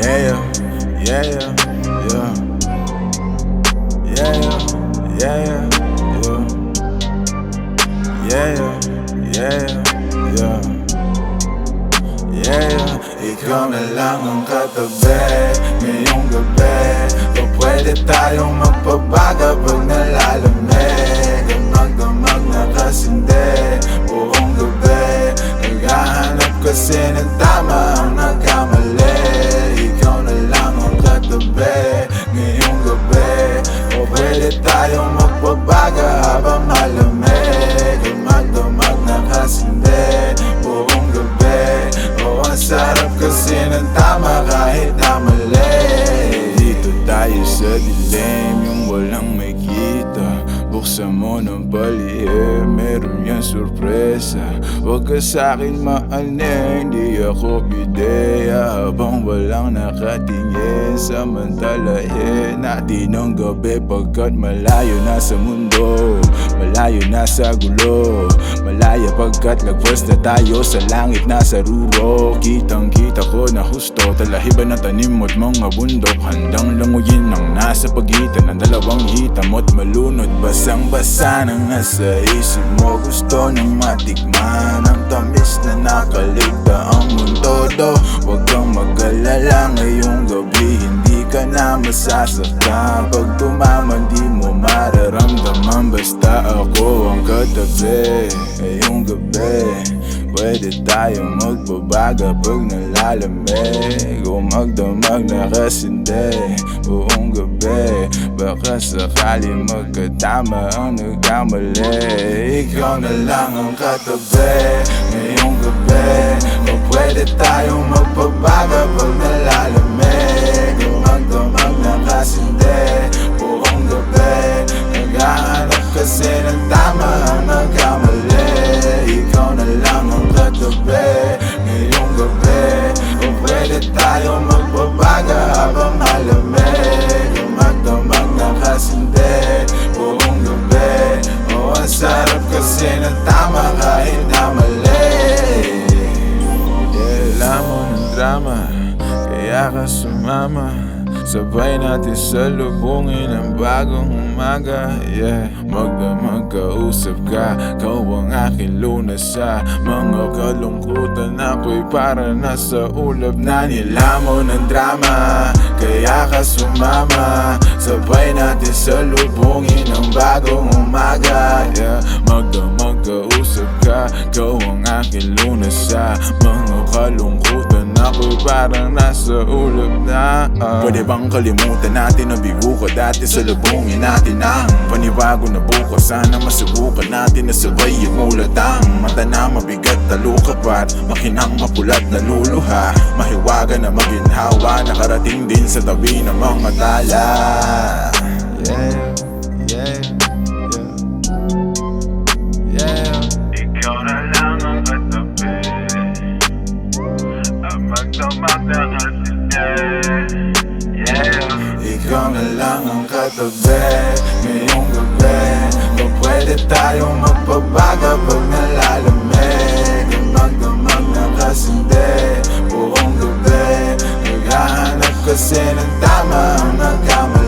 Yeah, yeah, yeah. Yeah, yeah, yeah. Yeah, yeah, yeah. Yeah, ikaw na lang ang katabi Ngayong gabi O pwede tayong magpabaga pag nalalamig Ang magdamag na kasindi Ngayong gabi O pwede tayong magpabaga habang malamig Ang magdamag na kasindi Buong gabi O ang sarap kasi ng tama kahit na mali Dito tayo sa dilim yung walang may kita Buksan mo ng yan sorpresa Huwag ka sa'kin maaning, di ako bideya Habang walang nakatingin, samantalahin Natin ang gabi pagkat malayo na sa mundo Malayo na sa gulo. Malaya pagkat lagpas na tayo sa langit na sa ruro. Kitang kita ko na husto Talahiban ng tanim mo't mga bundok. Handang languyin ang nasa pagitan ng dalawang hitam mo't malunod. Basang basa na nga sa isip mo Gusto nang matikman Ang tamis na nakaligta ang mundo. Do Huwag kang mag-alala ngayong gabi. Hindi ka na masasaktan Pag tumaman di mo mararamdaman Basta ako ang katabi Ngayong gabi Pwede tayong magbabaga pag nalalamig O magdamag na kasindi Buong gabi Baka sakali magkatama ang nagkamali Ikaw na lang ang katabi Ngayong gabi kasi ng tama ang nagkamali Ikaw na lang ang katabi Ngayong gabi O pwede tayong magbabaga habang malamig O magdamag na kasindi Buong gabi O ang sarap kasi ng tama kahit na mali alam mo ng drama Kaya ka sumama Sabay natin sa lubungin ang bagong umaga Yeah, magdamag kausap ka Kau ang aking lunas sa Mga kalungkutan ako'y para nasa ulap na nilamon ng drama Kaya ka sumama Sabay natin sa lubungin ang bagong umaga Yeah, magdamag kausap ka Kau ang aking lunas sa Mga kalungkutan ako'y parang nasa ulap na ah. Pwede bang kalimutan natin na bigo ka dati sa lubungin natin ang Panibago na bukas Sana masubukan natin na sabay yung ulatang Mata na mabigat na lukapat Makinang mapulat na luluha. Mahiwaga na maginhawa Nakarating din sa tabi ng mga tala Yeah, yeah, yeah. Yeah. Ikaw na lang ang katabi Ang magdamag na kasindi Yeah Ikaw na lang ang katabi Ngayong gabi O pwede tayong magpabaga pag nalalamig Ang magdamag na kasindi Buong gabi Naghahanap kasi ng tama ang nagkamali